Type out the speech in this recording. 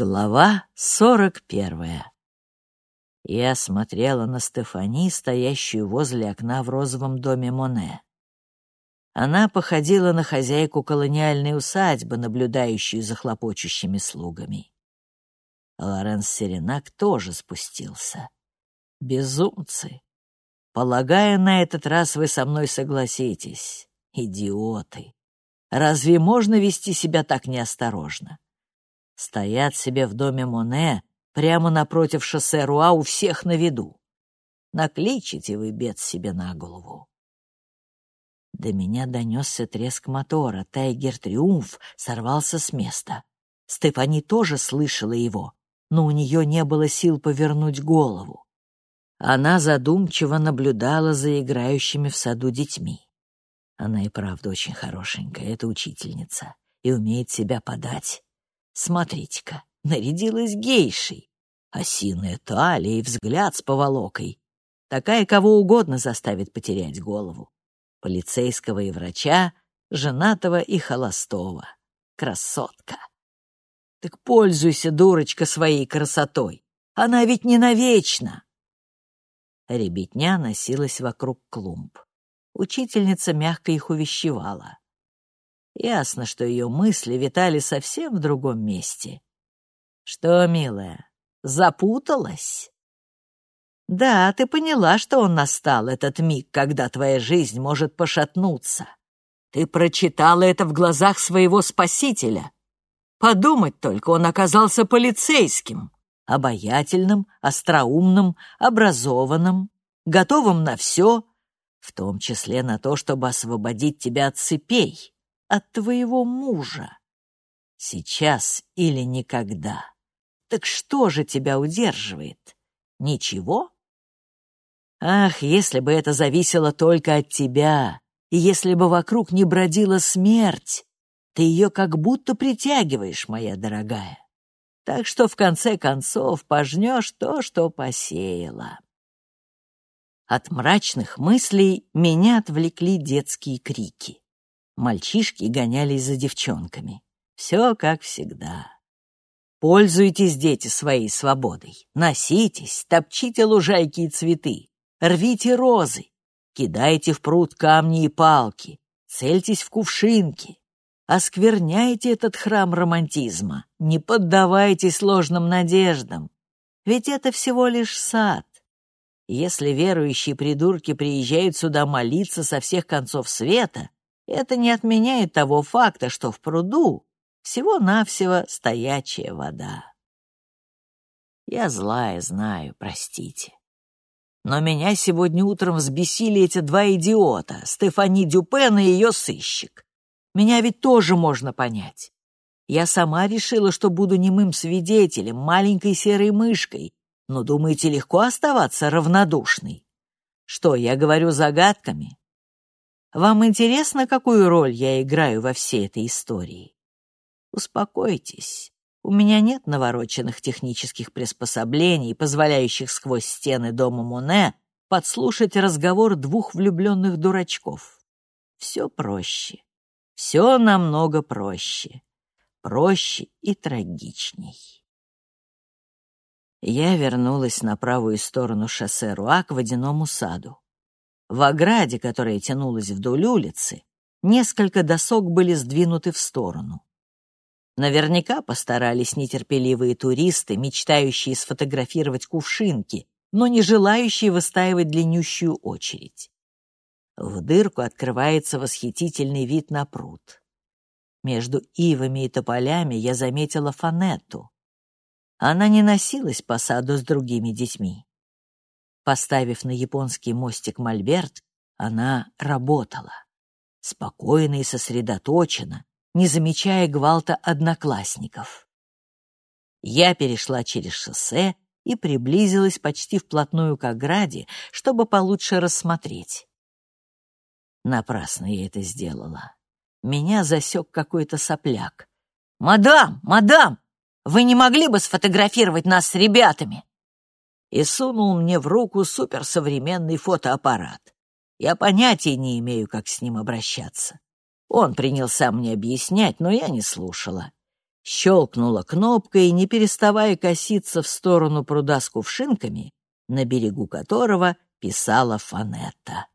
Глава сорок первая. Я смотрела на Стефани, стоящую возле окна в розовом доме Моне. Она походила на хозяйку колониальной усадьбы, наблюдающую за хлопочущими слугами. Лоренс Серенак тоже спустился. Безумцы. Полагаю, на этот раз вы со мной согласитесь. Идиоты. Разве можно вести себя так неосторожно? Стоят себе в доме Моне, прямо напротив шоссе Руа у всех на виду. Накличите вы бед себе на голову. До меня донесся треск мотора. Тайгер Триумф сорвался с места. Стефани тоже слышала его, но у нее не было сил повернуть голову. Она задумчиво наблюдала за играющими в саду детьми. Она и правда очень хорошенькая, эта учительница, и умеет себя подать. Смотрите-ка, нарядилась гейшей. Осиная талия и взгляд с поволокой. Такая кого угодно заставит потерять голову. Полицейского и врача, женатого и холостого. Красотка. Так пользуйся, дурочка, своей красотой. Она ведь не навечно. Ребятня носилась вокруг клумб. Учительница мягко их увещевала. Ясно, что ее мысли витали совсем в другом месте. Что, милая, запуталась? Да, ты поняла, что он настал, этот миг, когда твоя жизнь может пошатнуться. Ты прочитала это в глазах своего спасителя. Подумать только, он оказался полицейским, обаятельным, остроумным, образованным, готовым на все, в том числе на то, чтобы освободить тебя от цепей от твоего мужа. Сейчас или никогда. Так что же тебя удерживает? Ничего? Ах, если бы это зависело только от тебя, и если бы вокруг не бродила смерть, ты ее как будто притягиваешь, моя дорогая. Так что в конце концов пожнешь то, что посеяла. От мрачных мыслей меня отвлекли детские крики. Мальчишки гонялись за девчонками. Все как всегда. Пользуйтесь, дети, своей свободой. Носитесь, топчите лужайки и цветы. Рвите розы. Кидайте в пруд камни и палки. Цельтесь в кувшинки. Оскверняйте этот храм романтизма. Не поддавайтесь ложным надеждам. Ведь это всего лишь сад. Если верующие придурки приезжают сюда молиться со всех концов света, это не отменяет того факта, что в пруду всего-навсего стоячая вода. Я злая, знаю, простите. Но меня сегодня утром взбесили эти два идиота, Стефани Дюпен и ее сыщик. Меня ведь тоже можно понять. Я сама решила, что буду немым свидетелем, маленькой серой мышкой, но думаете, легко оставаться равнодушной? Что, я говорю загадками? Вам интересно, какую роль я играю во всей этой истории? Успокойтесь. У меня нет навороченных технических приспособлений, позволяющих сквозь стены дома Моне подслушать разговор двух влюбленных дурачков. Все проще. Все намного проще. Проще и трагичней. Я вернулась на правую сторону шоссе Руа к водяному саду. В ограде, которая тянулась вдоль улицы, несколько досок были сдвинуты в сторону. Наверняка постарались нетерпеливые туристы, мечтающие сфотографировать кувшинки, но не желающие выстаивать длиннющую очередь. В дырку открывается восхитительный вид на пруд. Между ивами и тополями я заметила Фанетту. Она не носилась по саду с другими детьми. Поставив на японский мостик мольберт, она работала. Спокойно и сосредоточенно, не замечая гвалта одноклассников. Я перешла через шоссе и приблизилась почти вплотную к ограде, чтобы получше рассмотреть. Напрасно я это сделала. Меня засек какой-то сопляк. «Мадам! Мадам! Вы не могли бы сфотографировать нас с ребятами?» И сунул мне в руку суперсовременный фотоаппарат. Я понятия не имею, как с ним обращаться. Он принялся мне объяснять, но я не слушала. щелкнула кнопкой, не переставая коситься в сторону пруда с кувшинками, на берегу которого писала Фанетта.